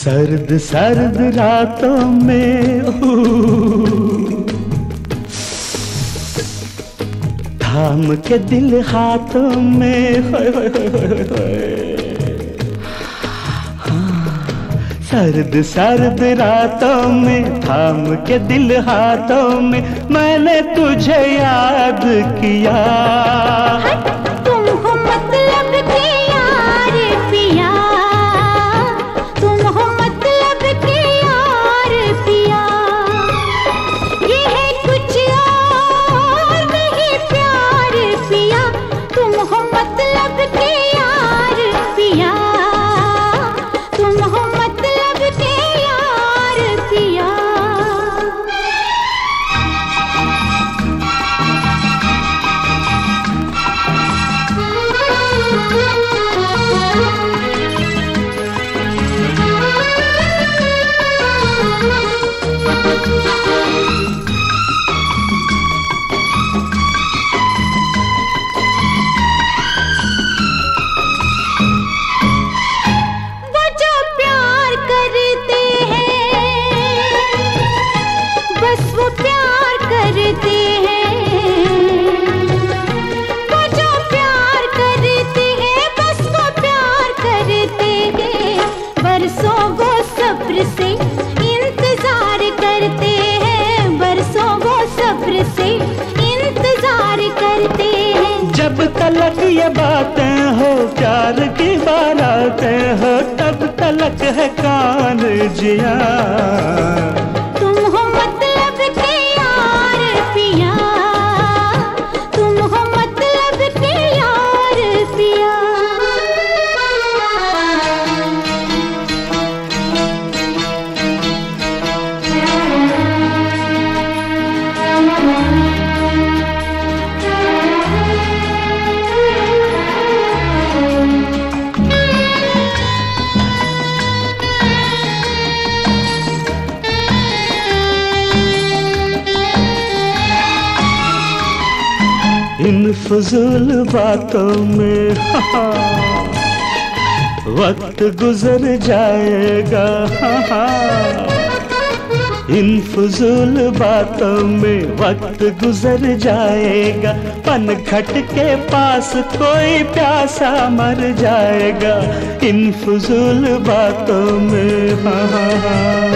सर्द सर्द रातों में थाम के दिल हाथों में होय। सर्द सर्द रातों में थाम के दिल हाथों में मैंने तुझे याद किया। की बारात हो तब तलक है कान जिया। फजूल बातों में हाँ, हाँ। वक्त गुजर जाएगा हाँ, इन फजूल बातों में वक्त गुजर जाएगा पनखट के पास कोई प्यासा मर जाएगा, इन फजूल बातों में हाँ हा।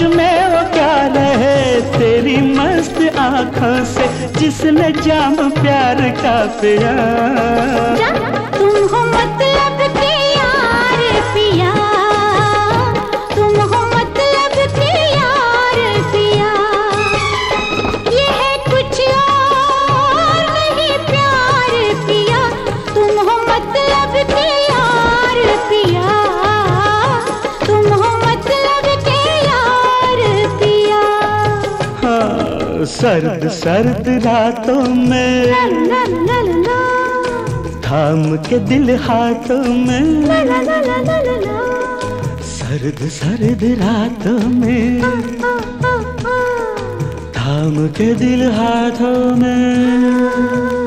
होश में वो क्या रहे? तेरी मस्त आँखों से जिसने जाम प्यार का पिया। तुम हो सर्द सर्द रातों में। थाम के दिल हाथों में। सर्द सर्द रातों में। थाम के दिल हाथों में।